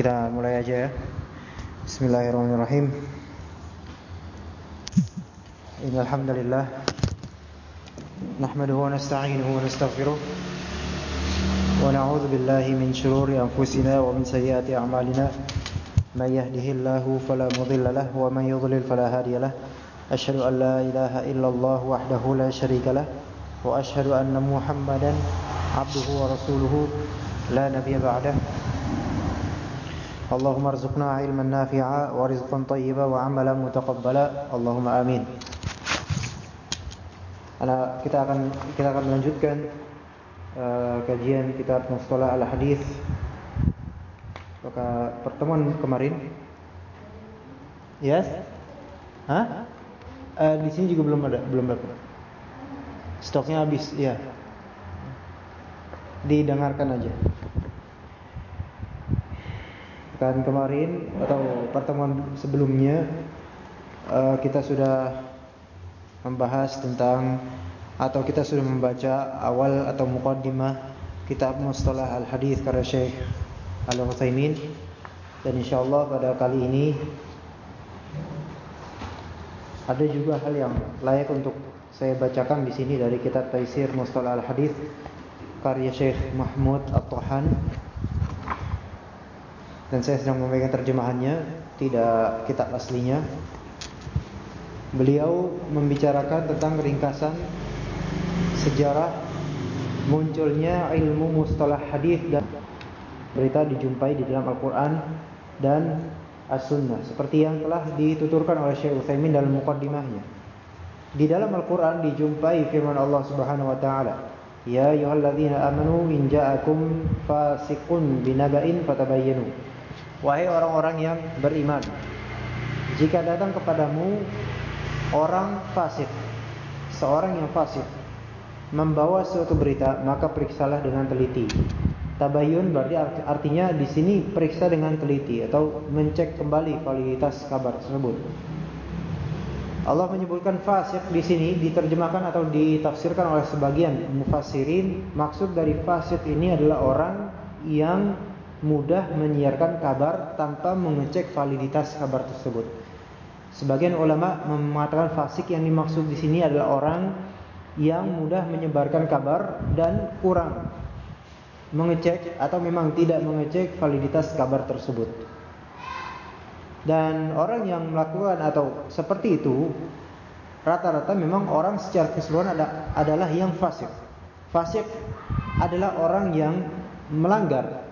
Kita mulai aja ya. Bismillahirrahmanirrahim. Innal hamdalillah nahmaduhu wa nasta'inuhu wa nastaghfiruh wa na'udzu billahi min shururi anfusina wa min sayyiati a'malina. May yahdihillahu fala mudilla lahu wa man yudlil fala hadiya lahu. Asyhadu an la ilaha illallah wahdahu la syarika lahu wa asyhadu anna Muhammadan 'abduhu wa rasuluhu la nabiyya ba'dahu. اللهم ارزقنا علما نافعا ورزقا طيبا وعملا متقبلا اللهم آمين Anak, kita akan kita akan melanjutkan uh, kajian kitab Mustalah al-Hadis maka pertemuan kemarin yes Hah? Uh, di sini juga belum ada belum dapat stoknya habis ya didengarkan aja Kan kemarin atau pertemuan sebelumnya uh, kita sudah membahas tentang atau kita sudah membaca awal atau muqaddimah kitab Mustalah Al-Hadis karya Syekh Al-Utsaimin. Dan insyaallah pada kali ini ada juga hal yang layak untuk saya bacakan di sini dari kitab Taisir Mustalah Al-Hadis karya Syekh Mahmud At-Tahan dan saya sedang memegang terjemahannya, tidak kitab aslinya. Beliau membicarakan tentang ringkasan sejarah munculnya ilmu mustalah hadis dan berita dijumpai di dalam Al-Qur'an dan As-Sunnah seperti yang telah dituturkan oleh Syekh Utsaimin dalam mukaddimahnya. Di dalam Al-Qur'an dijumpai firman Allah Subhanahu wa taala, "Ya ayyuhalladzina amanu in ja'akum fasiqun binaba'in fatabayyanu." Wahai orang-orang yang beriman Jika datang kepadamu Orang fasik Seorang yang fasik Membawa suatu berita Maka periksalah dengan teliti. Tabayun berarti artinya di sini periksa dengan teliti Atau mencek kembali validitas kabar tersebut. Allah menyebutkan fasik di sini diterjemahkan atau ditafsirkan oleh sebagian mufassirin. Maksud dari fasik ini adalah orang yang mudah menyiarkan kabar tanpa mengecek validitas kabar tersebut. Sebagian ulama mengatakan fasik yang dimaksud di sini adalah orang yang mudah menyebarkan kabar dan kurang mengecek atau memang tidak mengecek validitas kabar tersebut. Dan orang yang melakukan atau seperti itu rata-rata memang orang secara keseluruhan adalah yang fasik. Fasik adalah orang yang melanggar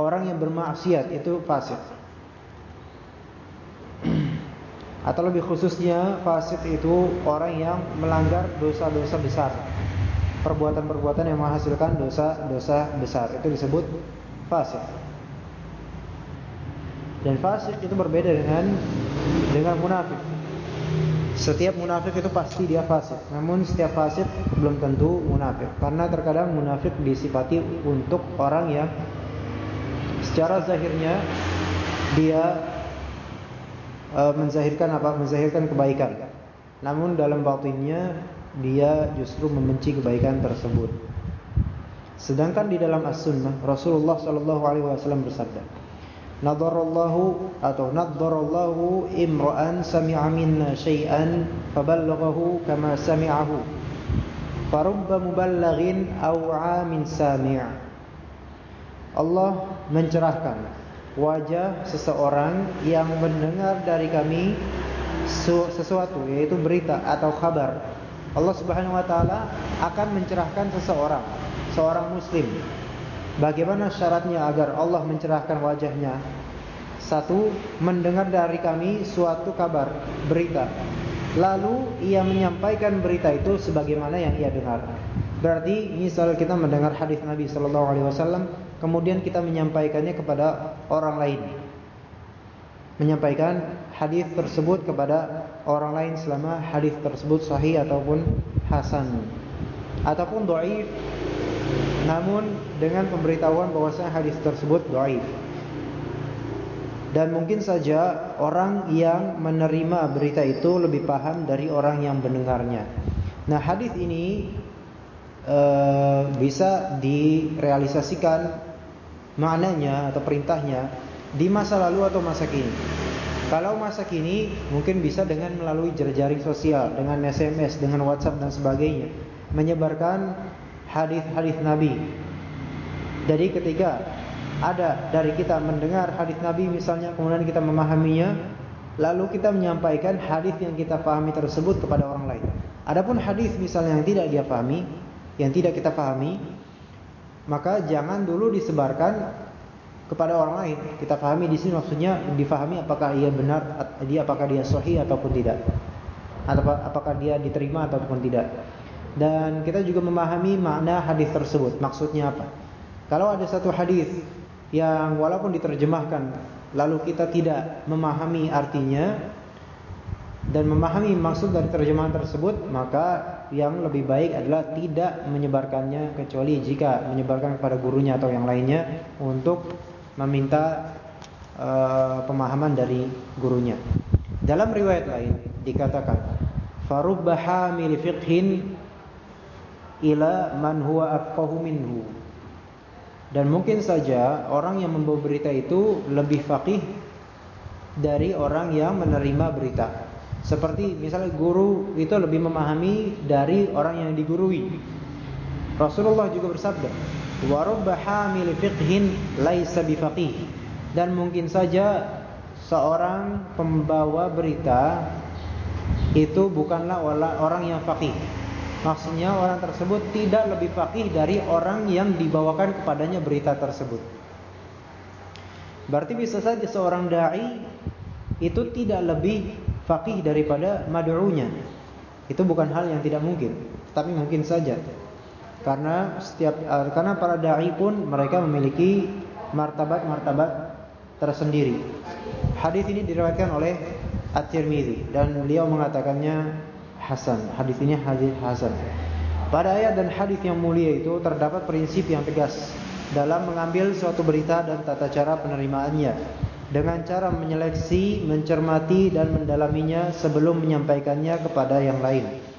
Orang yang bermaksiat itu fasik. Atau lebih khususnya fasik itu orang yang melanggar dosa-dosa besar. Perbuatan-perbuatan yang menghasilkan dosa-dosa besar itu disebut fasik. Dan fasik itu berbeda dengan dengan munafik. Setiap munafik itu pasti dia fasik. Namun setiap fasik belum tentu munafik. Karena terkadang munafik disifati untuk orang yang secara zahirnya dia uh, menzahirkan apa? Menzahirkan kebaikan. Namun dalam batinnya dia justru membenci kebaikan tersebut. Sedangkan di dalam As-Sunnah Rasulullah sallallahu alaihi wasallam bersabda, "Nadarallahu atau nadarallahu imra'an sami'a minna syai'an faballaghahu kama sami'ahu." Farubba muballighin aw 'amin sami'. Allah mencerahkan wajah seseorang yang mendengar dari kami sesuatu yaitu berita atau kabar. Allah Subhanahu wa taala akan mencerahkan seseorang, seorang muslim. Bagaimana syaratnya agar Allah mencerahkan wajahnya? Satu, mendengar dari kami suatu kabar, berita. Lalu ia menyampaikan berita itu sebagaimana yang ia dengar. Berarti misal kita mendengar hadis Nabi sallallahu alaihi wasallam kemudian kita menyampaikannya kepada orang lain. Menyampaikan hadis tersebut kepada orang lain selama hadis tersebut sahih ataupun hasan ataupun dhaif namun dengan pemberitahuan bahwasanya hadis tersebut dhaif. Dan mungkin saja orang yang menerima berita itu lebih paham dari orang yang mendengarnya. Nah, hadis ini e, bisa direalisasikan maknanya atau perintahnya di masa lalu atau masa kini. Kalau masa kini mungkin bisa dengan melalui jejaring sosial, dengan SMS, dengan WhatsApp dan sebagainya, menyebarkan hadis-hadis Nabi. Jadi ketika ada dari kita mendengar hadis Nabi misalnya kemudian kita memahaminya, lalu kita menyampaikan hadis yang kita pahami tersebut kepada orang lain. Adapun hadis misalnya yang tidak dia pahami, yang tidak kita pahami, maka jangan dulu disebarkan kepada orang lain. Kita pahami di sini maksudnya difahami apakah ia benar, dia apakah dia sahih ataupun tidak. Atau apakah dia diterima ataupun tidak. Dan kita juga memahami makna hadis tersebut, maksudnya apa. Kalau ada satu hadis yang walaupun diterjemahkan lalu kita tidak memahami artinya dan memahami maksud dari terjemahan tersebut, maka yang lebih baik adalah tidak menyebarkannya kecuali jika menyebarkan kepada gurunya atau yang lainnya untuk meminta uh, pemahaman dari gurunya. Dalam riwayat lain dikatakan, "Farubba hamil fiqhin ila man huwa afqahu minhu." Dan mungkin saja orang yang membawa berita itu lebih faqih dari orang yang menerima berita. Seperti misalnya guru itu lebih memahami dari orang yang digurui. Rasulullah juga bersabda, wa rubba laisa bifaqih. Dan mungkin saja seorang pembawa berita itu bukanlah orang yang faqih. Maksudnya orang tersebut tidak lebih faqih dari orang yang dibawakan kepadanya berita tersebut. Berarti bisa saja seorang dai itu tidak lebih faqih daripada mad'unya itu bukan hal yang tidak mungkin tapi mungkin saja karena setiap uh, karena para dai pun mereka memiliki martabat-martabat tersendiri. Hadis ini diriwayatkan oleh At-Tirmizi dan beliau mengatakannya hasan. Hadis ini hadis hasan. Pada ayat dan hadis yang mulia itu terdapat prinsip yang tegas dalam mengambil suatu berita dan tata cara penerimaannya dengan cara menyeleksi, mencermati dan mendalaminya sebelum menyampaikannya kepada yang lain.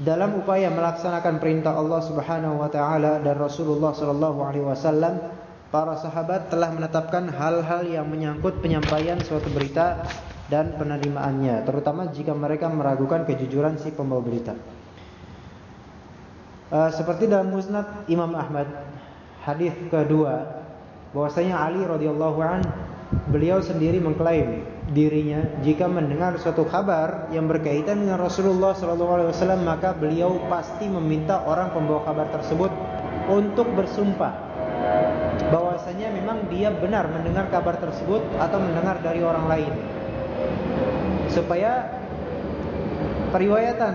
dalam upaya melaksanakan perintah Allah Subhanahu wa taala dan Rasulullah sallallahu alaihi wasallam para sahabat telah menetapkan hal-hal yang menyangkut penyampaian suatu berita dan penerimaannya terutama jika mereka meragukan kejujuran si pembawa berita uh, seperti dalam musnad Imam Ahmad hadis kedua bahwasanya Ali radhiyallahu an beliau sendiri mengklaim dirinya jika mendengar suatu kabar yang berkaitan dengan Rasulullah SAW maka beliau pasti meminta orang pembawa kabar tersebut untuk bersumpah bahwasanya memang dia benar mendengar kabar tersebut atau mendengar dari orang lain. Supaya periwayatan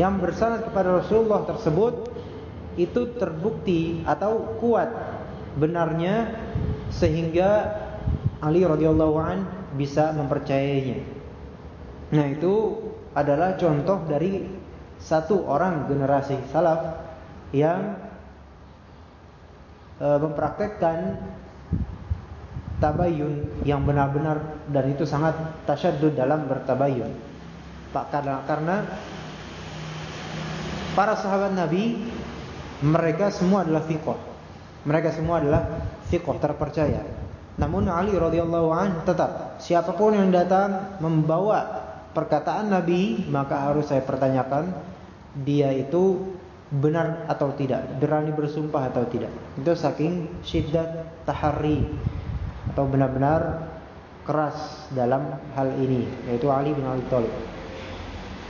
yang bersanad kepada Rasulullah tersebut itu terbukti atau kuat benarnya sehingga Ali radhiyallahu an bisa mempercayainya. Nah, itu adalah contoh dari satu orang generasi salaf yang e, mempraktekkan tabayun yang benar-benar dan itu sangat tasyaddud dalam bertabayun. Pak karena, karena para sahabat Nabi mereka semua adalah fiqh. Mereka semua adalah fiqh terpercaya. Namun Ali radhiyallahu an tetap siapa pun yang datang membawa perkataan Nabi maka harus saya pertanyakan dia itu benar atau tidak, berani bersumpah atau tidak. Itu saking syiddat tahari atau benar-benar keras dalam hal ini yaitu Ali bin Abi Thalib.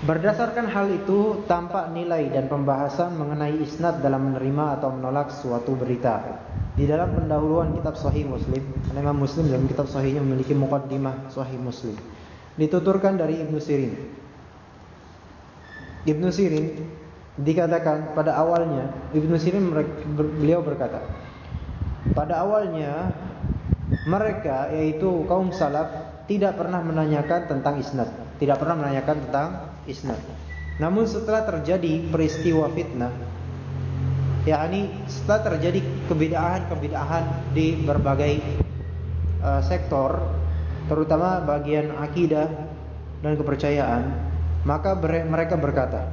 Berdasarkan hal itu tampak nilai dan pembahasan mengenai isnad dalam menerima atau menolak suatu berita. Di dalam pendahuluan kitab Sahih Muslim, Imam Muslim dalam kitab Sahihnya memiliki mukaddimah Sahih Muslim. Dituturkan dari Ibnu Sirin. Ibnu Sirin dikatakan pada awalnya Ibnu Sirin beliau berkata, pada awalnya mereka yaitu kaum salaf tidak pernah menanyakan tentang isnad, tidak pernah menanyakan tentang isnad. Namun setelah terjadi peristiwa fitnah yakni setelah terjadi kebidahan-kebidahan di berbagai uh, sektor terutama bagian akidah dan kepercayaan maka mereka berkata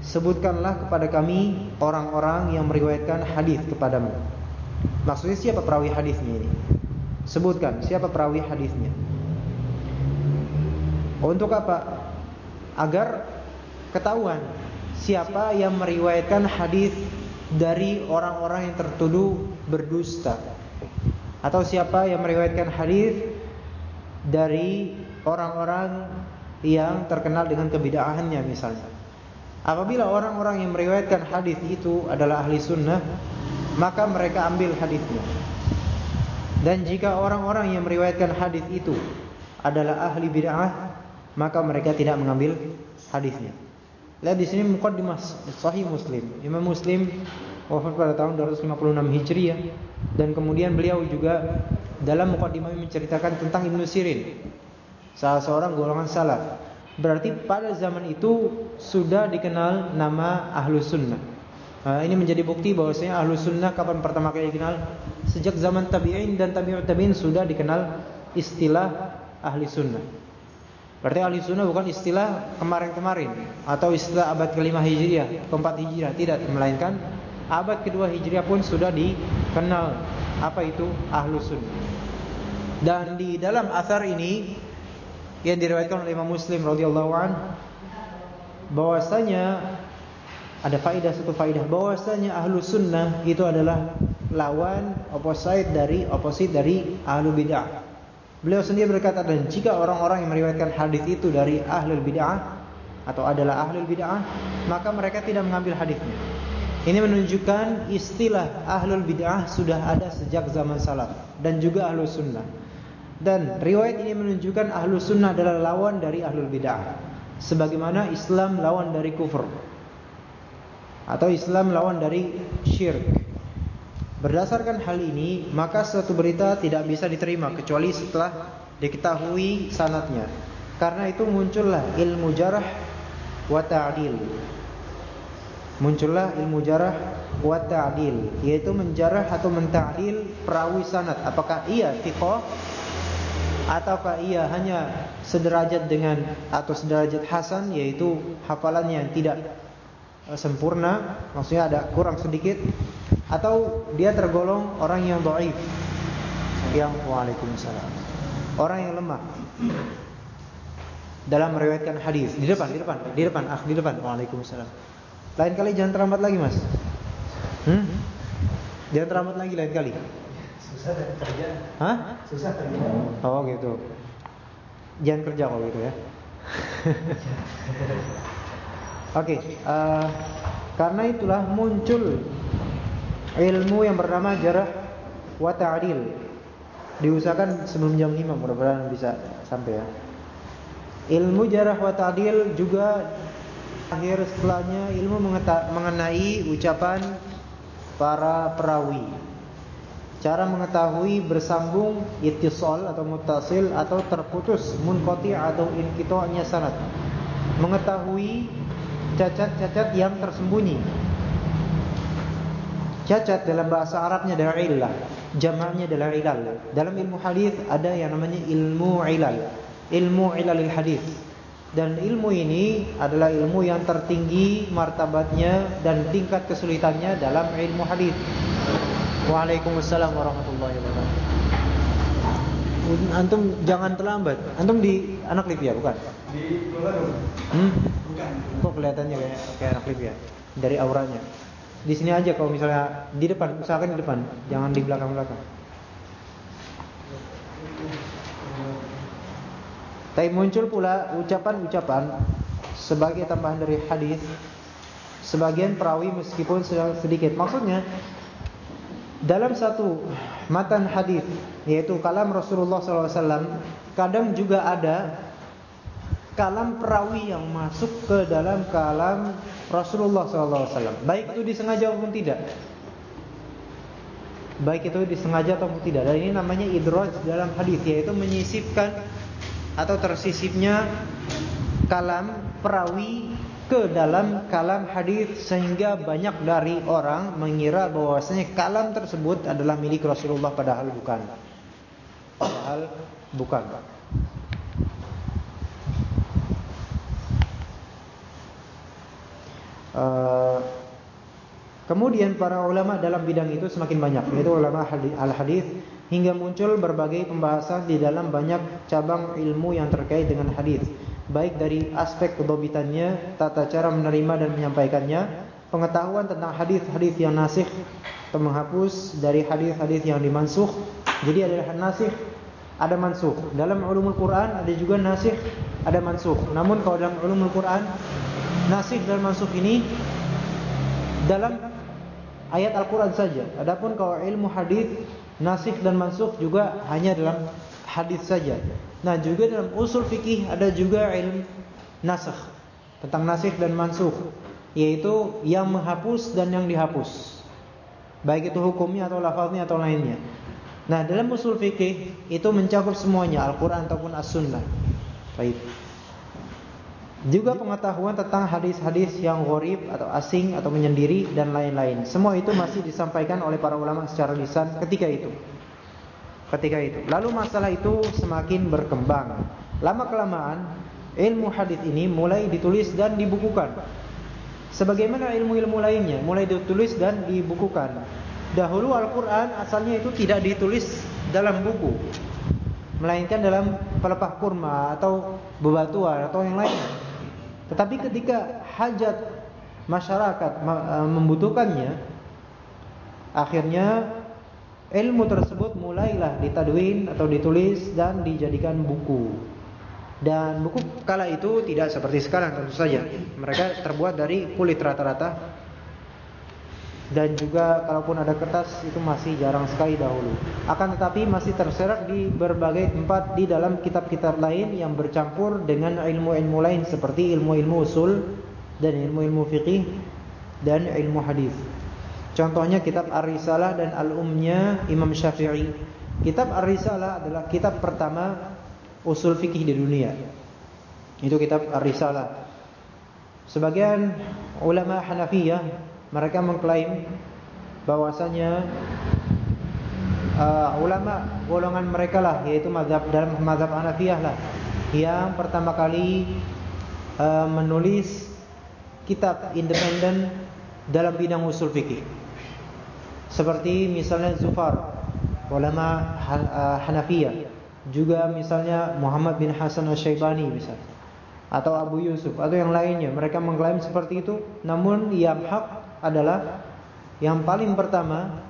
sebutkanlah kepada kami orang-orang yang meriwayatkan hadis kepadamu Maksudnya siapa perawi hadisnya ini? Sebutkan siapa perawi hadisnya. Untuk apa? Agar ketahuan siapa yang meriwayatkan hadis dari orang-orang yang tertuduh berdusta atau siapa yang meriwayatkan hadis dari orang-orang yang terkenal dengan kebidaahannya misalnya. Apabila orang-orang yang meriwayatkan hadis itu adalah ahli sunnah, maka mereka ambil hadisnya. Dan jika orang-orang yang meriwayatkan hadis itu adalah ahli bid'ah, maka mereka tidak mengambil hadisnya. Lihat di sini mukaddimah Sahih Muslim. Imam Muslim wafat pada tahun 256 Hijriah dan kemudian beliau juga dalam mukaddimah menceritakan tentang Ibnu Sirin, salah seorang golongan salaf. Berarti pada zaman itu sudah dikenal nama Ahlu Sunnah. Nah, ini menjadi bukti bahwasanya Ahlu Sunnah kapan pertama kali dikenal? Sejak zaman tabi'in dan tabi'ut tabi'in sudah dikenal istilah Ahli Sunnah. Berarti ahli sunnah bukan istilah kemarin-kemarin atau istilah abad kelima hijriah, keempat hijriah, tidak, melainkan abad kedua hijriah pun sudah dikenal apa itu ahlu sunnah. Dan di dalam asar ini yang diriwayatkan oleh Imam Muslim radhiyallahu an bahwasanya ada faidah satu faidah bahwasanya ahlu sunnah itu adalah lawan opposite dari opposite dari ahlu bid'ah. Beliau sendiri berkata dan jika orang-orang yang meriwayatkan hadis itu dari ahlul bid'ah atau adalah ahlul bid'ah, maka mereka tidak mengambil hadisnya. Ini menunjukkan istilah ahlul bid'ah sudah ada sejak zaman salaf dan juga ahlus sunnah. Dan riwayat ini menunjukkan ahlus sunnah adalah lawan dari ahlul bid'ah. Sebagaimana Islam lawan dari kufur. Atau Islam lawan dari syirik. Berdasarkan hal ini, maka suatu berita tidak bisa diterima kecuali setelah diketahui sanatnya. Karena itu muncullah ilmu jarah wa ta'dil. Muncullah ilmu jarah wa ta'dil, yaitu menjarah atau menta'dil perawi sanad. Apakah ia thiqah ataukah ia hanya sederajat dengan atau sederajat hasan yaitu hafalannya yang tidak sempurna, maksudnya ada kurang sedikit atau dia tergolong orang yang dhaif yang waalaikumsalam orang yang lemah. Dalam meriwayatkan hadis di depan di depan di depan ah di depan waalaikumsalam. Lain kali jangan terlambat lagi mas. Hmm? jangan terlambat lagi lain kali. Susah kerja. Hah? susah kerja. Oh gitu. Jangan kerja kalau gitu ya Oke, okay, uh, eh, karena itulah muncul ilmu yang bernama jarah wa ta'dil. Diusahakan sebelum jam 5 mudah-mudahan bisa sampai ya. Ilmu jarah wa ta'dil juga akhir setelahnya ilmu mengenai ucapan para perawi. Cara mengetahui bersambung ittisal atau muttasil atau terputus munqati atau inqita'nya sanad. Mengetahui cacat-cacat yang tersembunyi Cacat dalam bahasa Arabnya adalah illah, jamaknya adalah ilal. Dalam ilmu hadis ada yang namanya ilmu ilal, ilmu ilalil hadis. Dan ilmu ini adalah ilmu yang tertinggi martabatnya dan tingkat kesulitannya dalam ilmu hadis. Waalaikumsalam warahmatullahi wabarakatuh. Antum jangan terlambat. Antum di anak Libya bukan? Di Hmm? Bukan. Kok kelihatannya kayak kayak anak Libya dari auranya? Di sini aja kalau misalnya di depan, usahakan di depan, jangan di belakang-belakang. Tapi muncul pula ucapan-ucapan sebagai tambahan dari hadis sebagian perawi meskipun sedikit. Maksudnya dalam satu matan hadis yaitu kalam Rasulullah SAW kadang juga ada kalam perawi yang masuk ke dalam kalam Rasulullah SAW. Baik itu disengaja maupun tidak. Baik itu disengaja ataupun tidak. Dan ini namanya idraj dalam hadis yaitu menyisipkan atau tersisipnya kalam perawi ke dalam kalam hadis sehingga banyak dari orang mengira bahwasanya kalam tersebut adalah milik Rasulullah padahal bukan. Padahal bukan. Uh, Kemudian para ulama dalam bidang itu semakin banyak, yaitu ulama al-hadis hingga muncul berbagai pembahasan di dalam banyak cabang ilmu yang terkait dengan hadis, baik dari aspek kedobitannya, tata cara menerima dan menyampaikannya, pengetahuan tentang hadis-hadis yang nasikh atau menghapus dari hadis-hadis yang dimansuh. Jadi ada nasikh, ada mansuh. Dalam ulumul Quran ada juga nasikh, ada mansuh. Namun kalau dalam ulumul Quran nasikh dan mansuh ini dalam ayat Al-Quran saja. Adapun kalau ilmu hadis nasikh dan mansukh juga hanya dalam hadis saja. Nah juga dalam usul fikih ada juga ilmu nasakh tentang nasikh dan mansukh, yaitu yang menghapus dan yang dihapus. Baik itu hukumnya atau lafaznya atau lainnya. Nah dalam usul fikih itu mencakup semuanya Al-Quran ataupun As-Sunnah. Baik. Juga pengetahuan tentang hadis-hadis yang gharib atau asing atau menyendiri dan lain-lain. Semua itu masih disampaikan oleh para ulama secara lisan ketika itu. Ketika itu. Lalu masalah itu semakin berkembang. Lama kelamaan ilmu hadis ini mulai ditulis dan dibukukan. Sebagaimana ilmu-ilmu lainnya mulai ditulis dan dibukukan. Dahulu Al-Qur'an asalnya itu tidak ditulis dalam buku, melainkan dalam pelepah kurma atau bebatuan atau yang lainnya. Tetapi ketika hajat masyarakat e, membutuhkannya, akhirnya ilmu tersebut mulailah ditadwin atau ditulis dan dijadikan buku. Dan buku kala itu tidak seperti sekarang tentu saja. Mereka terbuat dari kulit rata-rata dan juga kalaupun ada kertas itu masih jarang sekali dahulu. Akan tetapi masih terserak di berbagai tempat di dalam kitab-kitab lain yang bercampur dengan ilmu-ilmu lain seperti ilmu-ilmu usul dan ilmu-ilmu fikih dan ilmu hadis. Contohnya kitab Ar-Risalah dan Al-Ummnya Imam Syafi'i. Kitab Ar-Risalah adalah kitab pertama usul fikih di dunia. Itu kitab Ar-Risalah. Sebagian ulama Hanafiyah mereka mengklaim bahwasanya uh, ulama golongan mereka lah yaitu mazhab dalam mazhab Hanafiyah lah yang pertama kali uh, menulis kitab independen dalam bidang usul fikih. Seperti misalnya Zufar, ulama uh, Hanafiyah, juga misalnya Muhammad bin Hasan Asy-Syaibani misalnya. Atau Abu Yusuf atau yang lainnya. Mereka mengklaim seperti itu. Namun yang hak adalah yang paling pertama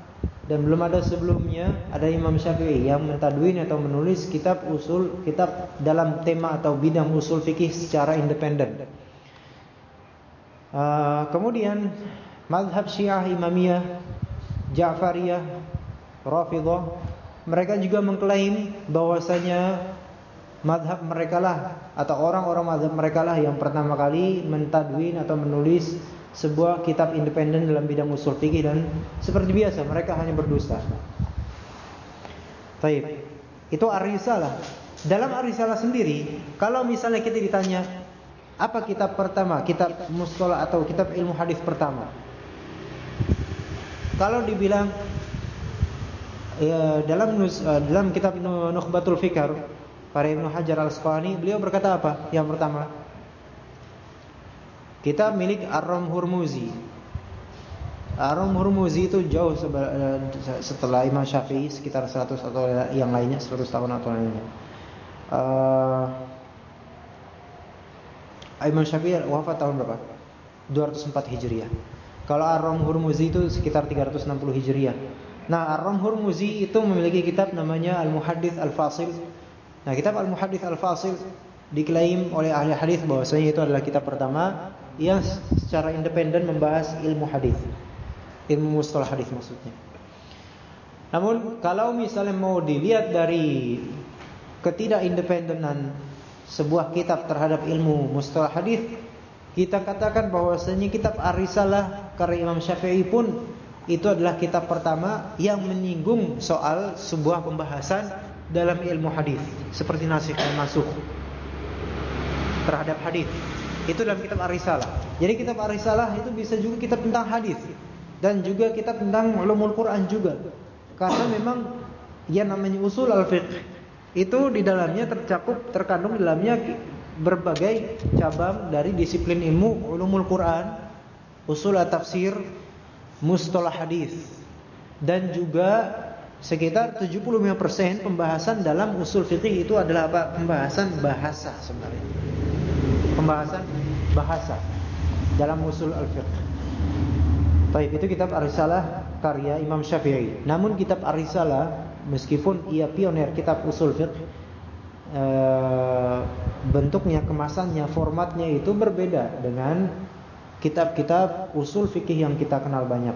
dan belum ada sebelumnya ada Imam Syafi'i yang mentadwin atau menulis kitab usul kitab dalam tema atau bidang usul fikih secara independen. Uh, kemudian mazhab Syiah Imamiyah, Ja'fariyah, Rafidhah mereka juga mengklaim bahwasanya mazhab mereka lah atau orang-orang mazhab mereka lah yang pertama kali mentadwin atau menulis sebuah kitab independen dalam bidang usul fikih dan seperti biasa mereka hanya berdusta. Taib. Itu ar-risalah. Dalam ar-risalah sendiri, kalau misalnya kita ditanya apa kitab pertama, kitab mustalah atau kitab ilmu hadis pertama? Kalau dibilang ya, dalam uh, dalam kitab Nukhbatul Fikar, para Ibnu Hajar Al-Asqalani, beliau berkata apa? Yang pertama, kita milik Ar-Ram Hurmuzi. Ar-Ram Hurmuzi itu jauh eh, setelah Imam Syafi'i sekitar 100 atau yang lainnya 100 tahun atau lainnya. Uh, Imam Syafi'i wafat tahun berapa? 204 Hijriah. Kalau Ar-Ram Hurmuzi itu sekitar 360 Hijriah. Nah, Ar-Ram Hurmuzi itu memiliki kitab namanya Al-Muhaddits Al-Fasil. Nah, kitab Al-Muhaddits Al-Fasil diklaim oleh ahli hadis bahwasanya itu adalah kitab pertama yang secara independen membahas ilmu hadis. Ilmu mustalah hadis maksudnya. Namun kalau misalnya mau dilihat dari ketidakindependenan sebuah kitab terhadap ilmu mustalah hadis, kita katakan bahwasanya kitab Ar-Risalah karya Imam Syafi'i pun itu adalah kitab pertama yang menyinggung soal sebuah pembahasan dalam ilmu hadis seperti nasikh dan masuk terhadap hadis. Itu dalam kitab Ar-Risalah. Jadi kitab Ar-Risalah itu bisa juga kitab tentang hadis dan juga kitab tentang ulumul Quran juga. Karena memang yang namanya usul al-fiqh itu di dalamnya tercakup terkandung di dalamnya berbagai cabang dari disiplin ilmu ulumul Quran, usul at-tafsir, mustalah hadis dan juga sekitar 75% pembahasan dalam usul fikih itu adalah apa? Pembahasan bahasa sebenarnya. Pembahasan bahasa dalam usul al-fiqh. Baik, itu kitab Ar-Risalah karya Imam Syafi'i. Namun kitab Ar-Risalah meskipun ia pionir kitab usul fiqh e, bentuknya, kemasannya, formatnya itu berbeda dengan kitab-kitab usul fikih yang kita kenal banyak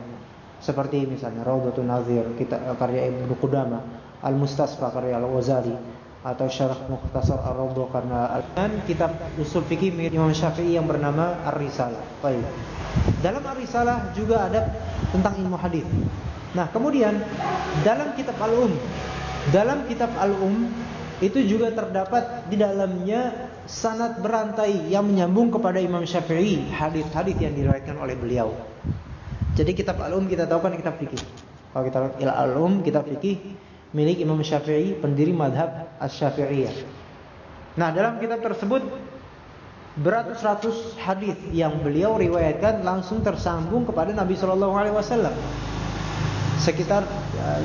seperti misalnya Raudatul Nazir kita karya Ibnu Qudamah Al-Mustasfa karya Al-Wazali atau Syarah Mukhtasar Ar-Raudhah karena dan kitab usul fikih Imam Syafi'i yang bernama Ar-Risalah. Baik. Dalam Ar-Risalah juga ada tentang ilmu hadis. Nah, kemudian dalam kitab Al-Um, dalam kitab Al-Um itu juga terdapat di dalamnya sanad berantai yang menyambung kepada Imam Syafi'i, hadis-hadis yang diriwayatkan oleh beliau. Jadi kitab Al-Um kita tahu kan kitab fikih. Kalau kita Al-Um kitab fikih milik Imam Syafi'i, pendiri madhab Asy-Syafi'iyah. Nah, dalam kitab tersebut beratus-ratus hadis yang beliau riwayatkan langsung tersambung kepada Nabi Shallallahu alaihi wasallam. Sekitar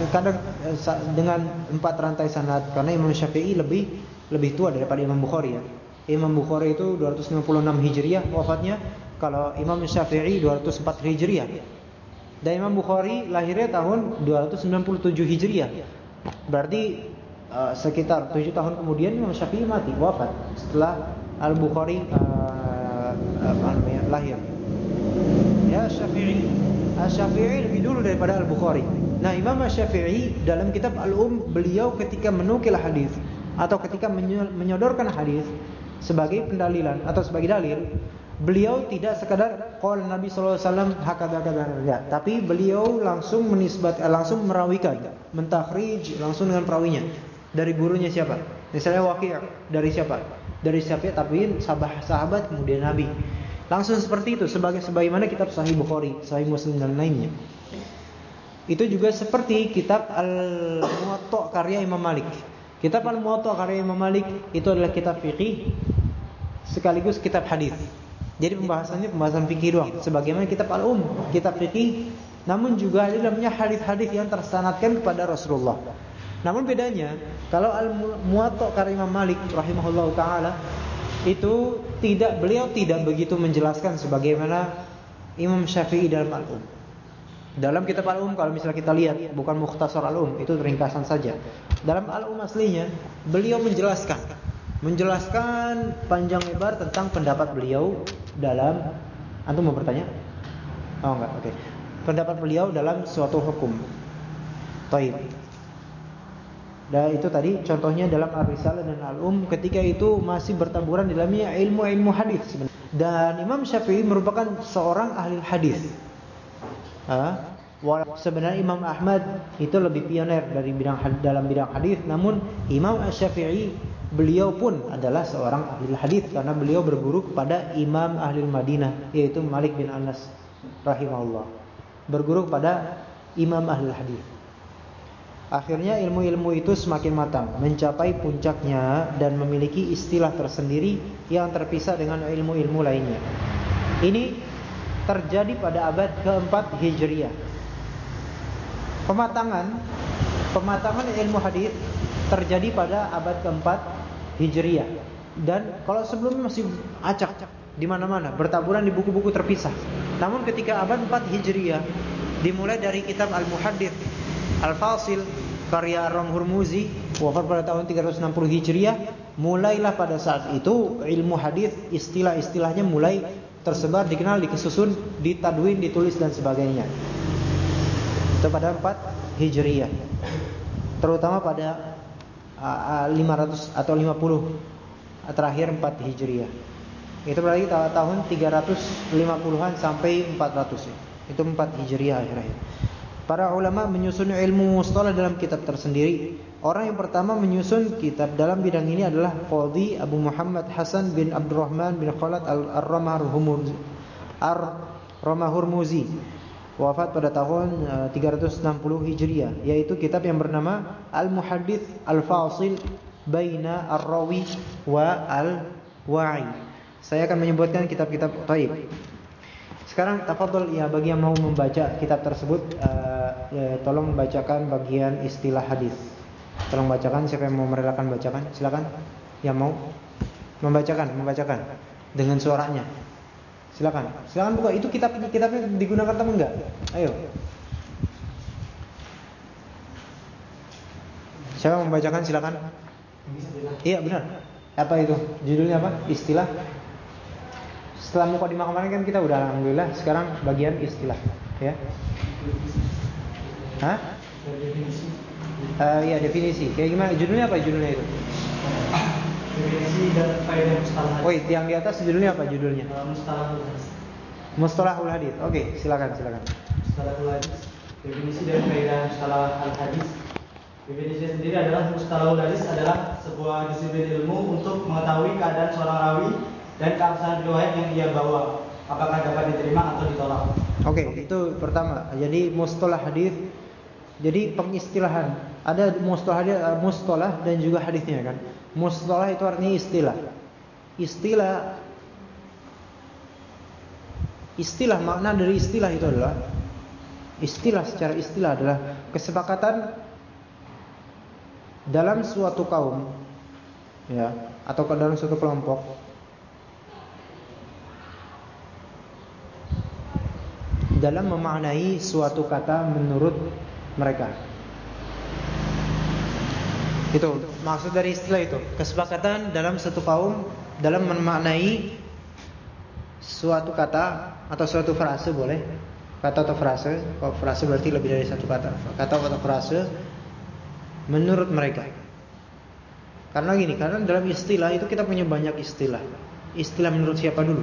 kadang eh, dengan empat rantai sanad karena Imam Syafi'i lebih lebih tua daripada Imam Bukhari ya. Imam Bukhari itu 256 Hijriah wafatnya, kalau Imam Syafi'i 204 Hijriah. Dan Imam Bukhari lahirnya tahun 297 Hijriah. Berarti uh, sekitar 7 tahun kemudian Imam Syafi'i mati, wafat setelah Al-Bukhari uh, namanya, lahir. Ya Syafi'i. Al-Syafi'i lebih dulu daripada Al-Bukhari. Nah, Imam Syafi'i dalam kitab Al-Um beliau ketika menukil hadis atau ketika menyodorkan hadis sebagai pendalilan atau sebagai dalil Beliau tidak sekadar qala Nabi sallallahu alaihi wasallam ya, tapi beliau langsung menisbat eh, langsung merawikan, mentakhrij langsung dengan perawinya. Dari gurunya siapa? Misalnya Waqi' dari siapa? Dari siapa tabi'in, sahabat sahabat kemudian Nabi. Langsung seperti itu sebagai sebagaimana kitab Sahih Bukhari, Sahih Muslim dan lainnya. Itu juga seperti kitab Al-Muwatta karya Imam Malik. Kitab Al-Muwatta karya Imam Malik itu adalah kitab fikih sekaligus kitab hadis. Jadi pembahasannya pembahasan fikih doang. Sebagaimana kitab Al-Um, kitab fikih, namun juga di dalamnya hadis-hadis yang tersanadkan kepada Rasulullah. Namun bedanya, kalau Al-Muwatta karya Imam Malik rahimahullah taala itu tidak beliau tidak begitu menjelaskan sebagaimana Imam Syafi'i dalam Al-Um. Dalam kitab Al-Um kalau misalnya kita lihat bukan Mukhtasar Al-Um, itu ringkasan saja. Dalam Al-Um aslinya beliau menjelaskan menjelaskan panjang lebar tentang pendapat beliau dalam antum mau bertanya? Oh enggak, oke. Okay. Pendapat beliau dalam suatu hukum. Taib. Dan itu tadi contohnya dalam Ar-Risalah dan Al-Um ketika itu masih bertaburan di dalamnya ilmu-ilmu hadis sebenarnya. Dan Imam Syafi'i merupakan seorang ahli hadis. Sebenarnya Imam Ahmad itu lebih pioner dari bidang dalam bidang hadis, namun Imam Syafi'i Beliau pun adalah seorang ahli hadis karena beliau berguru kepada Imam ahli Madinah yaitu Malik bin Anas rahimahullah. Berguru kepada Imam ahli hadis. Akhirnya ilmu-ilmu itu semakin matang, mencapai puncaknya dan memiliki istilah tersendiri yang terpisah dengan ilmu-ilmu lainnya. Ini terjadi pada abad keempat Hijriah. Pematangan pematangan ilmu hadis terjadi pada abad keempat Hijriah. Dan kalau sebelumnya masih acak di mana-mana, bertaburan di buku-buku terpisah. Namun ketika abad 4 Hijriah dimulai dari kitab Al-Muhaddits Al-Fasil karya Ram Hurmuzi wafat pada tahun 360 Hijriah, mulailah pada saat itu ilmu hadis istilah-istilahnya mulai tersebar, dikenal, dikesusun, ditadwin, ditulis dan sebagainya. Itu pada 4 Hijriah. Terutama pada 500 atau 50 terakhir 4 Hijriah. Itu berarti tahun 350-an sampai 400 ya. Itu 4 Hijriah akhir-akhir. Para ulama menyusun ilmu mustalah dalam kitab tersendiri. Orang yang pertama menyusun kitab dalam bidang ini adalah Qadhi Abu Muhammad Hasan bin Abdurrahman bin Khalid Ar-Ramahurmuzi. Ar-Ramahurmuzi wafat pada tahun 360 eh, Hijriah yaitu kitab yang bernama Al-Muhaddits Al-Fasil Baina Ar-Rawi wa Al-Wa'i. Saya akan menyebutkan kitab-kitab taib. Sekarang tafadhol ya bagi yang mau membaca kitab tersebut uh, ya, tolong bacakan bagian istilah hadis. Tolong bacakan siapa yang mau merelakan bacakan? Silakan. Yang mau membacakan, membacakan dengan suaranya. Silakan. Silakan buka. Itu kitab kitabnya digunakan atau enggak? Ayo. Siapa yang membacakan silakan. Iya benar. Apa itu? Judulnya apa? Istilah setelah muka di kemarin kan kita udah alhamdulillah sekarang bagian istilah ya. Hah? Uh, ya definisi. Kayak gimana? Judulnya apa judulnya itu? Definisi dan faedah mustalah. Oh, yang di atas judulnya apa judulnya? Uh, mustalahul hadis. Mustalahul hadis. Oke, silakan silakan. Mustalahul hadis. Definisi dan faedah mustalah al hadis. Definisi sendiri adalah mustalahul hadis adalah sebuah disiplin ilmu untuk mengetahui keadaan seorang rawi dan keabsahan riwayat yang ia bawa apakah dapat diterima atau ditolak. Oke, okay, itu pertama. Jadi mustalah hadis jadi pengistilahan. Ada mustalah eh, mustalah dan juga hadisnya kan. Mustalah itu artinya istilah. Istilah Istilah makna dari istilah itu adalah istilah secara istilah adalah kesepakatan dalam suatu kaum ya atau dalam suatu kelompok dalam memaknai suatu kata menurut mereka. Itu maksud dari istilah itu, kesepakatan dalam satu kaum dalam memaknai suatu kata atau suatu frase boleh. Kata atau frase, kalau frase berarti lebih dari satu kata. Kata atau frase menurut mereka. Karena gini, karena dalam istilah itu kita punya banyak istilah. Istilah menurut siapa dulu?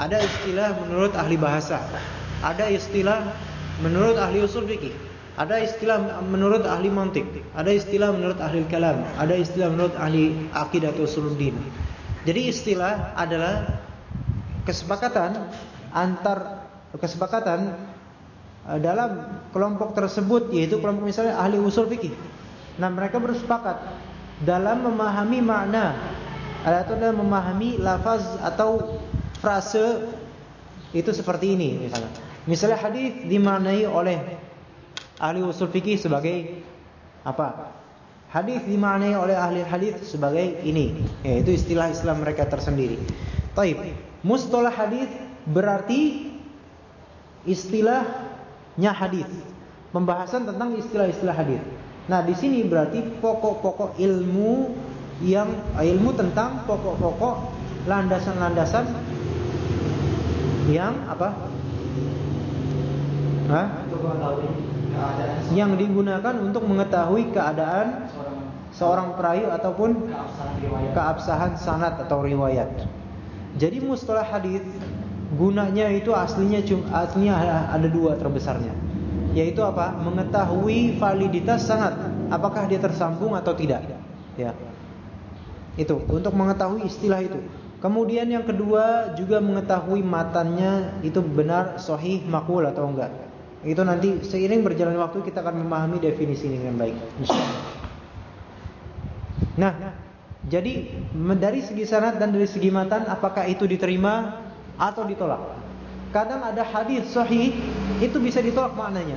Ada istilah menurut ahli bahasa, ada istilah menurut ahli usul fikih, ada istilah menurut ahli mantik, ada istilah menurut ahli kalam, ada istilah menurut ahli akidah atau usuluddin. Jadi istilah adalah kesepakatan antar kesepakatan eh, dalam kelompok tersebut yaitu kelompok misalnya ahli usul fikih. Nah, mereka bersepakat dalam memahami makna atau dalam memahami lafaz atau frase itu seperti ini misalnya. Misalnya hadis dimaknai oleh ahli usul fikih sebagai apa? Hadis dimaknai oleh ahli hadis sebagai ini, yaitu istilah Islam mereka tersendiri. Taib. Mustalah hadis berarti istilahnya hadis. Pembahasan tentang istilah-istilah hadis. Nah, di sini berarti pokok-pokok ilmu yang ilmu tentang pokok-pokok landasan-landasan yang apa? Hah? Yang digunakan untuk mengetahui keadaan seorang perayu ataupun keabsahan sanad atau riwayat. Jadi mustalah hadis gunanya itu aslinya aslinya ada dua terbesarnya. Yaitu apa? Mengetahui validitas sanad, apakah dia tersambung atau tidak. Ya. Itu untuk mengetahui istilah itu. Kemudian yang kedua juga mengetahui matannya itu benar sahih makul atau enggak. Itu nanti seiring berjalan waktu kita akan memahami definisi ini dengan baik. Nah, jadi dari segi sanad dan dari segi matan apakah itu diterima atau ditolak? Kadang ada hadis sahih itu bisa ditolak maknanya.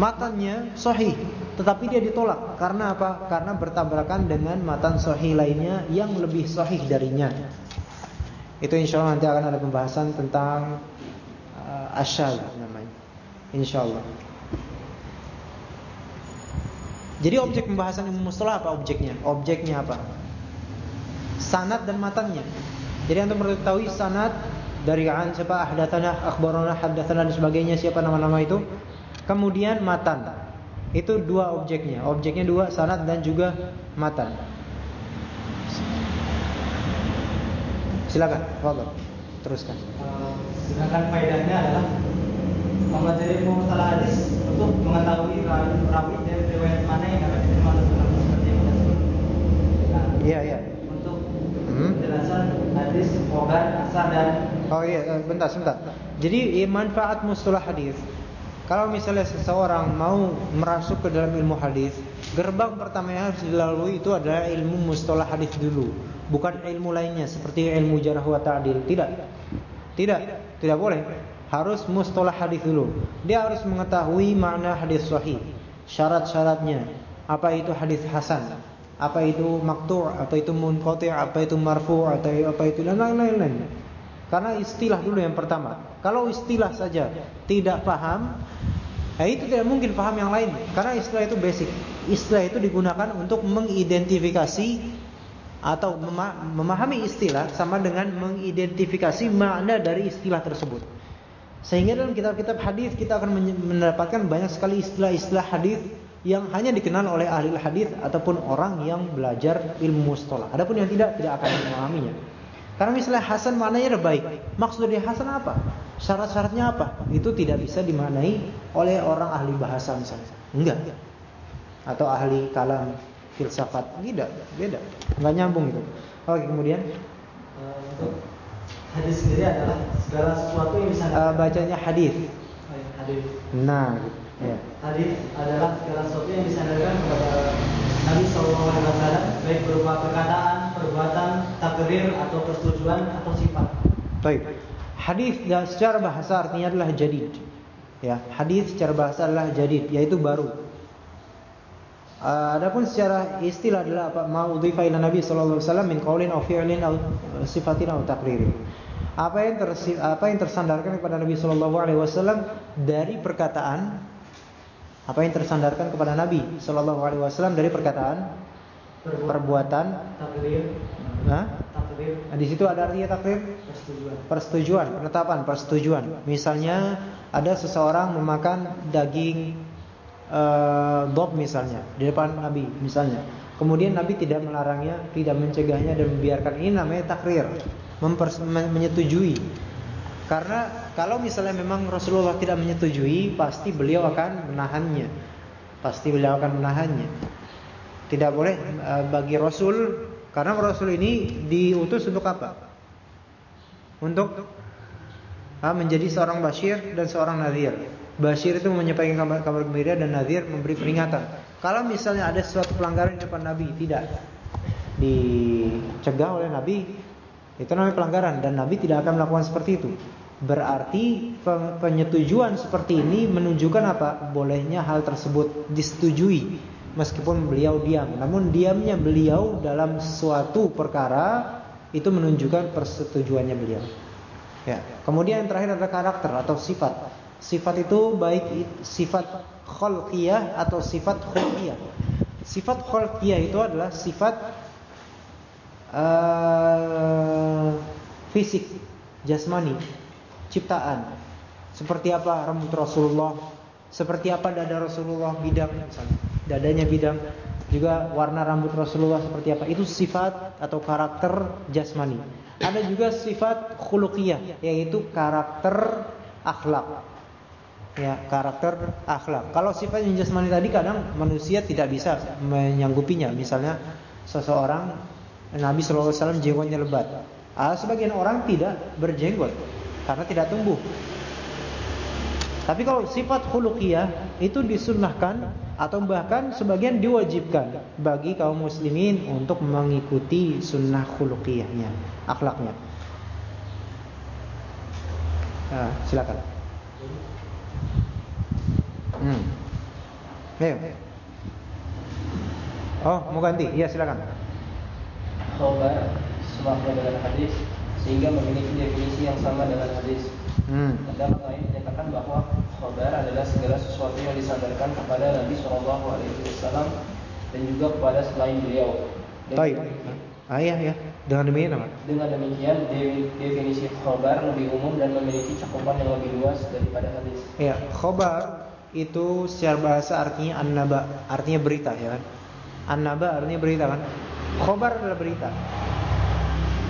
Matannya sahih, tetapi dia ditolak karena apa? Karena bertabrakan dengan matan sahih lainnya yang lebih sahih darinya. Itu insya Allah nanti akan ada pembahasan tentang uh, asyal namanya. Insya Allah. Jadi objek pembahasan ilmu mustalah apa objeknya? Objeknya apa? Sanad dan matannya. Jadi untuk mengetahui sanad dari an siapa ahdatsana, akhbarana, haddatsana dan sebagainya siapa nama-nama itu. Kemudian matan. Itu dua objeknya. Objeknya dua sanad dan juga matan. Silakan, Fadol. Teruskan. Uh, sedangkan faedahnya adalah mempelajari ilmu mustalah hadis untuk mengetahui rawi dari riwayat mana yang dapat diterima atau tidak seperti yang kita sebut. Nah, iya, iya. Untuk hmm? penjelasan hadis, obat, asar dan Oh iya, eh, bentar, sebentar. Jadi manfaat mustalah hadis. Kalau misalnya seseorang mau merasuk ke dalam ilmu hadis, gerbang pertama yang harus dilalui itu adalah ilmu mustalah hadis dulu bukan ilmu lainnya seperti ilmu jarah wa ta'dil, tidak. Tidak, tidak boleh. Harus mustalah hadis dulu. Dia harus mengetahui makna hadis sahih, syarat-syaratnya. Apa itu hadis hasan? Apa itu maktu', apa itu munqati', apa itu marfu', atau apa itu dan lain-lain. Karena istilah dulu yang pertama. Kalau istilah saja tidak paham, Nah itu tidak mungkin paham yang lain karena istilah itu basic. Istilah itu digunakan untuk mengidentifikasi atau memahami istilah sama dengan mengidentifikasi makna dari istilah tersebut. Sehingga dalam kitab-kitab hadis kita akan mendapatkan banyak sekali istilah-istilah hadis yang hanya dikenal oleh ahli hadis ataupun orang yang belajar ilmu mustalah. Adapun yang tidak tidak akan memahaminya. Karena misalnya hasan maknanya baik. Maksud dari hasan apa? Syarat-syaratnya apa? Itu tidak bisa dimaknai oleh orang ahli bahasa misalnya. Enggak. Atau ahli kalam filsafat. Tidak, beda. Enggak nyambung itu. Oke, kemudian untuk hadis sendiri adalah segala sesuatu yang bisa uh, bacanya hadis. Hadis. Nah, ya. Hadis adalah segala sesuatu yang disandarkan kepada Nabi SAW baik berupa perkataan, perbuatan, takrir atau persetujuan atau sifat. Baik. Hadis secara bahasa artinya adalah jadid. Ya, hadis secara bahasa adalah jadid, yaitu baru. Uh, adapun secara istilah adalah apa? Ma'udhifa ila Nabi sallallahu alaihi wasallam min qaulin aw fi'lin aw sifatin aw taqririn. Apa yang apa yang tersandarkan kepada Nabi sallallahu alaihi wasallam dari perkataan apa yang tersandarkan kepada Nabi sallallahu alaihi wasallam dari perkataan perbuatan? Takdir. Hah? takdir. Nah, di situ ada artinya takdir? Persetujuan. Persetujuan. Penetapan persetujuan. Misalnya ada seseorang memakan daging uh, dob misalnya di depan Nabi misalnya. Kemudian Nabi tidak melarangnya tidak mencegahnya dan membiarkan. Ini namanya takrir menyetujui. Karena kalau misalnya memang Rasulullah tidak menyetujui pasti beliau akan menahannya. Pasti beliau akan menahannya tidak boleh uh, bagi Rasul karena Rasul ini diutus untuk apa? Untuk menjadi seorang basyir dan seorang nadhir. Basyir itu menyampaikan kabar, kabar gembira dan nadhir memberi peringatan. Kalau misalnya ada suatu pelanggaran di depan Nabi, tidak dicegah oleh Nabi, itu namanya pelanggaran dan Nabi tidak akan melakukan seperti itu. Berarti penyetujuan seperti ini menunjukkan apa? Bolehnya hal tersebut disetujui meskipun beliau diam. Namun diamnya beliau dalam suatu perkara itu menunjukkan persetujuannya beliau. Ya. Kemudian yang terakhir adalah karakter atau sifat. Sifat itu baik sifat khalqiyah atau sifat khulqiyah. Sifat khalqiyah itu adalah sifat uh, fisik, jasmani, ciptaan. Seperti apa rambut Rasulullah, seperti apa dada Rasulullah bidang misalnya dadanya bidang, juga warna rambut Rasulullah seperti apa. Itu sifat atau karakter jasmani. Ada juga sifat khuluqiyah yaitu karakter akhlak. Ya, karakter akhlak. Kalau sifat yang jasmani tadi kadang manusia tidak bisa menyanggupinya. Misalnya seseorang Nabi wasallam jenggotnya lebat. Ah, sebagian orang tidak berjenggot karena tidak tumbuh. Tapi kalau sifat khuluqiyah itu disunnahkan atau bahkan sebagian diwajibkan bagi kaum muslimin untuk mengikuti sunnah khuluqiyahnya, akhlaknya. Nah, silakan. Hmm. Ayo. Oh, mau ganti? Iya, silakan. Khobar semakna dengan hadis sehingga memiliki definisi yang sama dengan hadis. Hmm. Dalam lain menyatakan bahwa khabar adalah segala sesuatu yang disadarkan kepada Nabi Shallallahu Alaihi Wasallam dan juga kepada selain beliau. Baik. Ah, iya, iya. Dengan demikian apa? Dengan demikian definisi khabar lebih umum dan memiliki cakupan yang lebih luas daripada hadis. Iya, khabar itu secara bahasa artinya an-naba, artinya berita ya kan. An-naba artinya berita kan. Khabar adalah berita.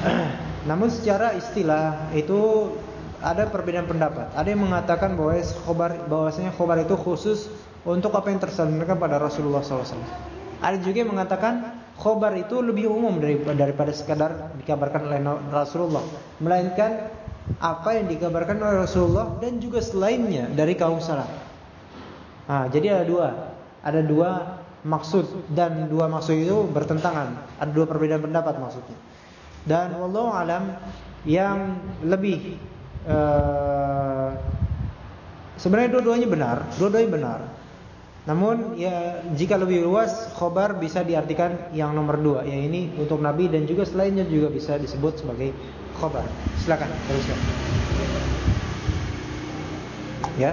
Namun secara istilah itu ada perbedaan pendapat. Ada yang mengatakan bahwa khobar bahwasanya khobar itu khusus untuk apa yang tersandarkan pada Rasulullah SAW. Ada juga yang mengatakan khobar itu lebih umum daripada sekadar dikabarkan oleh Rasulullah, melainkan apa yang dikabarkan oleh Rasulullah dan juga selainnya dari kaum salaf. Nah, jadi ada dua, ada dua maksud dan dua maksud itu bertentangan. Ada dua perbedaan pendapat maksudnya. Dan wallahu alam yang lebih uh, sebenarnya dua-duanya benar, dua-duanya benar. Namun ya jika lebih luas khobar bisa diartikan yang nomor dua, yang ini untuk Nabi dan juga selainnya juga bisa disebut sebagai khobar. Silakan teruskan. Ya.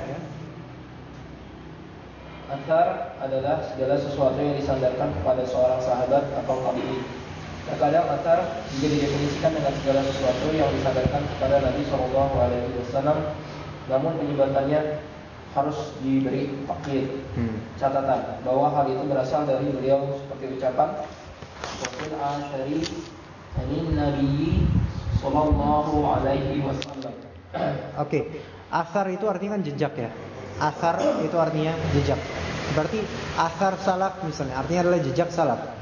Athar adalah segala sesuatu yang disandarkan kepada seorang sahabat atau tabi'in. Terkadang athar juga didefinisikan dengan segala sesuatu yang disandarkan kepada Nabi Shallallahu Alaihi Wasallam, namun penyebutannya harus diberi takkid hmm. catatan bahwa hal itu berasal dari beliau seperti ucapan Wakil Ashari Anin Nabi Sallallahu Alaihi Wasallam. Oke, okay. asar itu artinya kan jejak ya. Asar itu artinya jejak. Berarti asar salaf misalnya artinya adalah jejak salaf.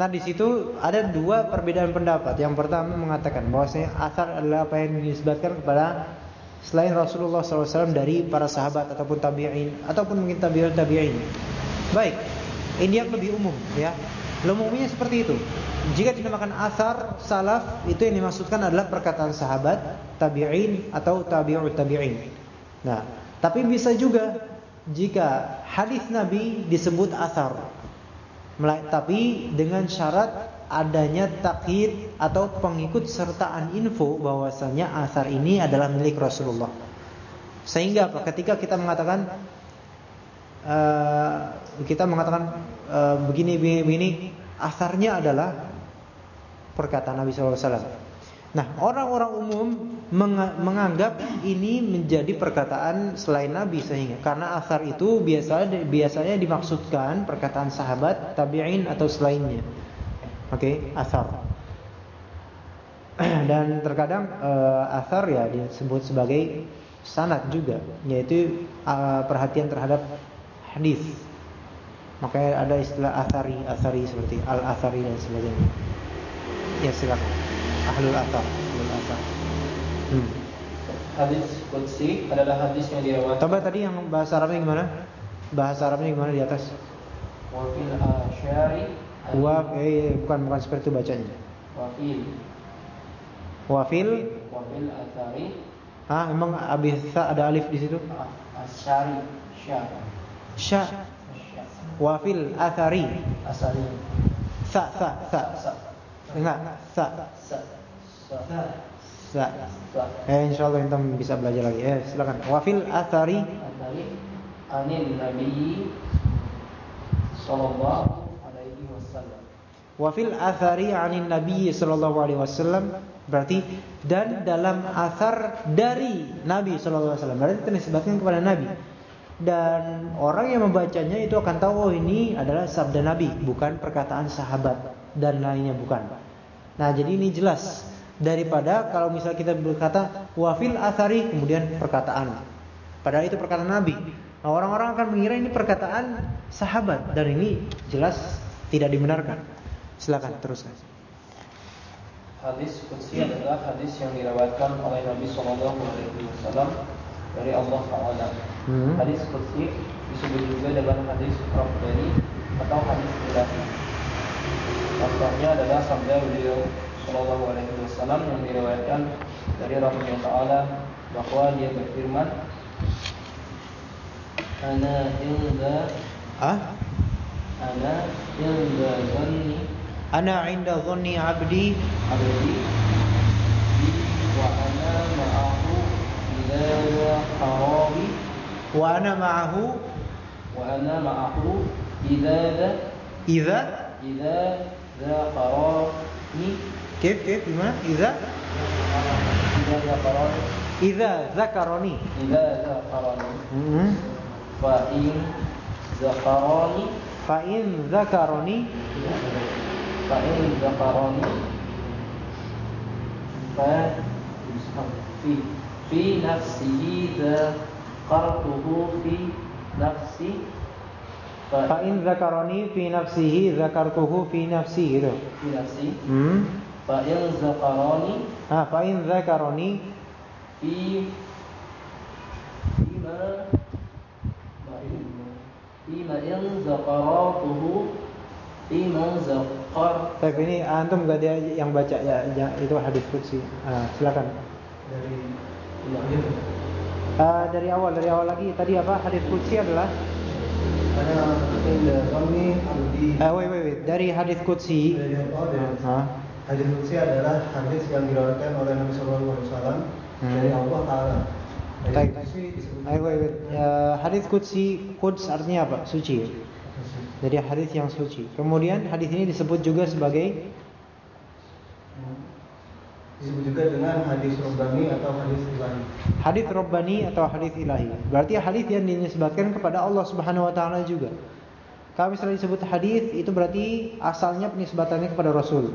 Nah di situ ada dua perbedaan pendapat. Yang pertama mengatakan bahwasanya asar adalah apa yang dinisbatkan kepada selain Rasulullah SAW dari para sahabat ataupun tabi'in ataupun mungkin tabi'in tabi'in. Baik, ini yang lebih umum ya. Umumnya seperti itu. Jika dinamakan asar salaf itu yang dimaksudkan adalah perkataan sahabat, tabi'in atau tabi'ut tabi'in. Nah, tapi bisa juga jika hadis Nabi disebut asar. Tapi dengan syarat adanya takhid atau pengikut sertaan info bahwasanya asar ini adalah milik Rasulullah. Sehingga apa? Ketika kita mengatakan uh, kita mengatakan uh, begini begini begini, asarnya adalah perkataan Nabi SAW. Nah, orang-orang umum menganggap ini menjadi perkataan selain Nabi sehingga karena asar itu biasanya biasanya dimaksudkan perkataan sahabat, tabi'in atau selainnya. Oke, okay, asar. Dan terkadang uh, asar ya disebut sebagai sanad juga, yaitu uh, perhatian terhadap hadis. Makanya ada istilah asari, asari seperti al-asari dan sebagainya. Ya silakan. Ahlul asar, ahlul asar. Hmm. Hadis qudsi adalah hadis yang diriwayatkan. Coba tadi yang bahasa Arabnya gimana? Bahasa Arabnya gimana di atas? Wafil asyari Wa eh bukan bukan seperti itu bacanya. Wafil. Wafil. Wafil asari. Ah, memang abis ada alif di situ? Asyari. Sya. Sya. Wafil asari. Asari. Sa sa sa. Enggak, sa. Sa. Sa. Sa. Eh insyaallah kita bisa belajar lagi. Eh silakan. Wafil. Asari. Anin Nabi sallallahu Wafil athari anin Nabi sallallahu alaihi wasallam berarti dan dalam athar dari Nabi sallallahu alaihi wasallam berarti disebutkan kepada Nabi. Dan orang yang membacanya itu akan tahu oh ini adalah sabda Nabi, bukan perkataan sahabat dan lainnya bukan. Nah, jadi ini jelas daripada kalau misalnya kita berkata wafil athari kemudian perkataan. Padahal itu perkataan Nabi. Nah, orang-orang akan mengira ini perkataan sahabat dan ini jelas tidak dibenarkan. Silakan teruskan. Hadis qudsi adalah hadis yang diriwayatkan oleh Nabi Shallallahu alaihi wasallam dari Allah Taala. Hmm. Hadis qudsi disebut juga dengan hadis rabbani atau hadis ilahi. Contohnya adalah sabda beliau Shallallahu alaihi wasallam yang diriwayatkan dari Rabbnya Taala bahwa dia berfirman Ana inda Ah? Ana inda dhanni Ana 'inda dhanni 'abdi 'abdi wa ana ma'ahu idza qarabi wa ana ma'ahu wa ana ma'ahu idza idza idza zakarani kif كيف كيف إذا إذا ذكرني. إذا ذكرني. فإن ذكرني. فإن ذكرني. فإن ذكرني. في في نفسه ذكرته في نفسي. فإن ذكرني في نفسه ذكرته في نفسي. في نفسي. Fa'in zakaroni. Ah, fa'in zakaroni. Fi fima fima in zakaratuhu fima zakar. Tapi ini ah, antum gak dia yang baca ya, ya itu hadis kutsi. Ah, silakan. Dari Uh, dari awal dari awal lagi tadi apa hadis kutsi adalah Uh, wait, wait, wait. Dari hadis kutsi. Uh, hadis qudsi adalah hadis yang diriwayatkan oleh Nabi Shallallahu Alaihi Wasallam Hmm. dari Allah Taala. Baik. qudsi disebut Uh. Uh, hadis qudsi quds artinya apa suci jadi hadis yang suci kemudian hadis ini disebut juga sebagai disebut juga dengan hadis robbani atau hadis ilahi. hadis robbani atau hadis ilahi berarti hadis yang dinisbatkan kepada Allah Subhanahu wa taala juga kalau misalnya disebut hadis itu berarti asalnya penisbatannya kepada Rasul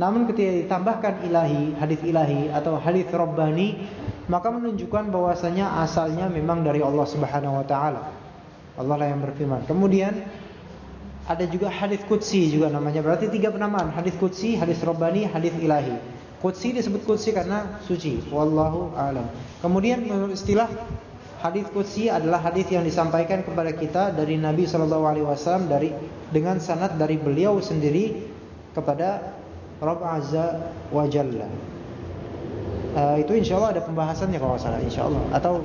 namun ketika ditambahkan ilahi hadis ilahi atau hadis robbani maka menunjukkan bahwasanya asalnya memang dari Allah Subhanahu wa taala. Allah lah yang berfirman. Kemudian ada juga hadis qudsi juga namanya. Berarti tiga penamaan. Hadis qudsi hadis robbani hadis ilahi. Qudsi disebut qudsi karena suci. Wallahu a'lam. Kemudian menurut istilah hadis qudsi adalah hadis yang disampaikan kepada kita dari Nabi Shallallahu alaihi wasallam dari dengan sanad dari beliau sendiri kepada Rabb Azza wa Jalla. Uh, itu insya Allah ada pembahasannya kalau nggak salah insya Allah atau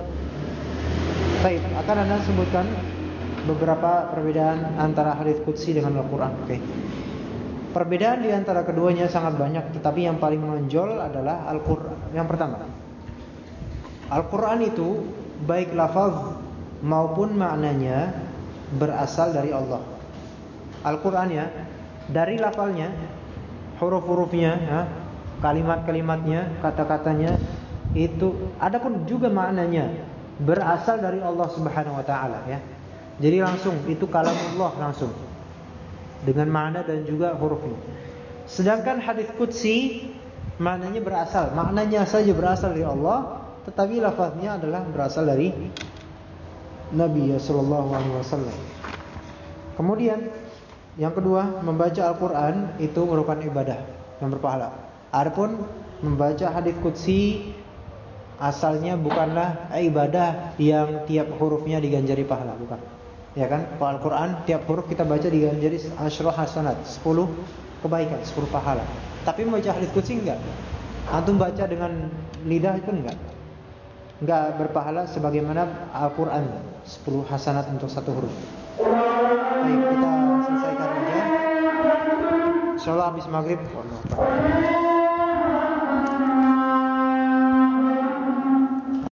Baik, akan anda sebutkan beberapa perbedaan antara hadis qudsi dengan Al-Quran. Oke. Perbedaan di antara keduanya sangat banyak, tetapi yang paling menonjol adalah Al-Quran. Yang pertama, Al-Quran itu baik lafaz maupun maknanya berasal dari Allah. Al-Quran ya, dari lafalnya, huruf-hurufnya, ya, kalimat-kalimatnya, kata-katanya itu, adapun juga maknanya berasal dari Allah Subhanahu Wa Taala ya. Jadi langsung itu kalamullah langsung dengan makna dan juga hurufnya. Sedangkan hadis qudsi maknanya berasal, maknanya saja berasal dari Allah, tetapi lafaznya adalah berasal dari Nabi sallallahu alaihi wasallam. Kemudian yang kedua, membaca Al-Qur'an itu merupakan ibadah yang berpahala. Adapun membaca hadis qudsi asalnya bukanlah ibadah yang tiap hurufnya diganjari pahala, bukan. Ya kan? Kalau Al-Qur'an tiap huruf kita baca diganjari asyra hasanat, 10 kebaikan, 10 pahala. Tapi membaca hadis qudsi enggak. Antum baca dengan lidah itu enggak. Enggak berpahala sebagaimana Al-Qur'an 10 hasanat untuk satu huruf. Baik, kita selesaikan Insyaallah habis maghrib.